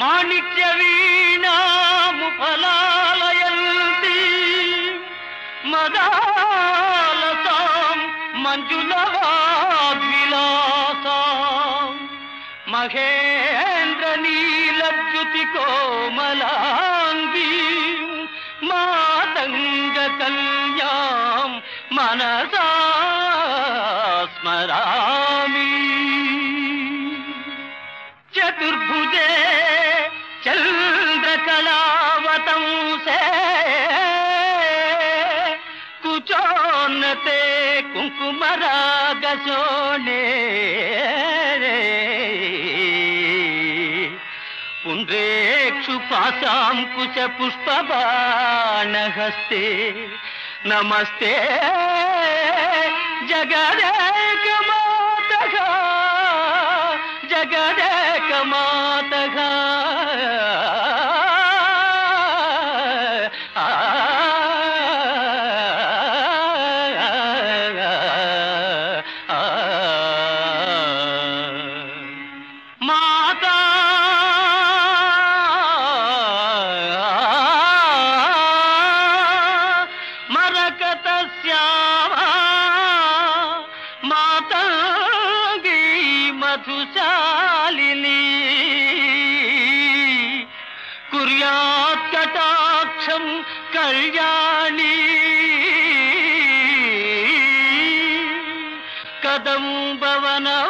మాణిక్య వీణాము ఫలాలయంతి. మదాలతాం మంజులవాద్విలాసాం. మహేంద్ర నీలద్యుతి కోమలాంగి. మాతంగ కళ్యాం మనసా స్మరామి. చతుర్భుజే ते कुंकुमराग सोने रे। पुंडे क्षुपाशाम कुश पुष्पान हस्ते नमस्ते जगदा। कटाक्षम कल्याणी। कदम्बवनवासिनी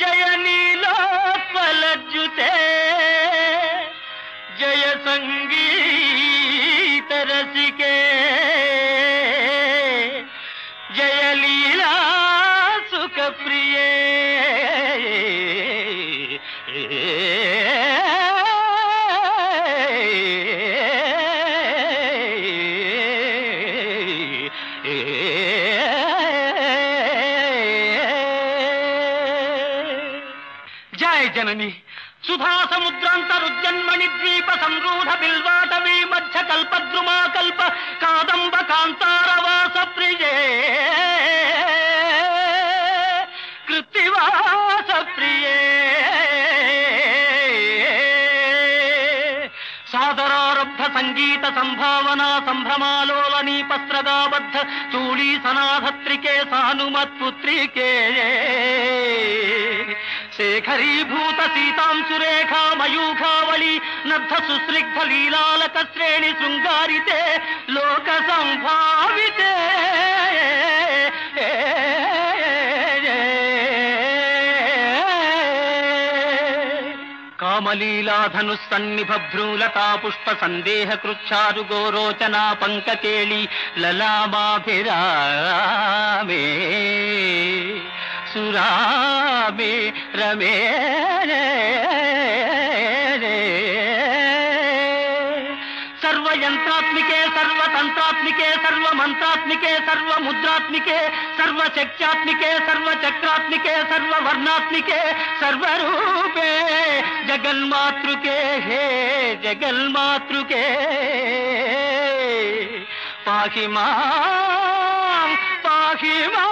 ಜಯ ನೀಲೋತ್ಪಲಜ್ಜುತೆ जयलीला सुखप्रिय जननी। सुधा द्वीप संरूढ बिल्वाटवी मध्य कल्पद्रुमा कल्प कादंब कादम्ब कान्तारवास प्रिये कृत्तिवास प्रिये सादरारब्ध सङ्गीत सम्भावना सम्भ्रमालोलनीपस्त्रगाबद्ध चूलीसनाधत्रिके सानुमत्पुत्रिके శేఖరీభూత సీతాంశురేఖా మయూఖావళి నద్ధ సుశ్రిగ్ధ లీలాలక శ్రేణి శృంగారితే లోక సంభావితే కామలీలాధను సన్నిభ భ్రూలతా పుష్ప సందేహ కృచ్చారు గోరోచనా పంకకేళి లలామాభిరామే సురా रमे रमे रे सर्वयंत्रात्मिके सर्वतंत्रात्मिके सर्वमंत्रात्मिके सर्वमुद्रात्मिके सर्वशक्त्यात्मिके सर्वचक्रात्मिके, सर्ववर्णात्मिके, सर्वरूपे। जगन्मातृके, हे जगन्मातृके। पाहि माँ पाहि माँ।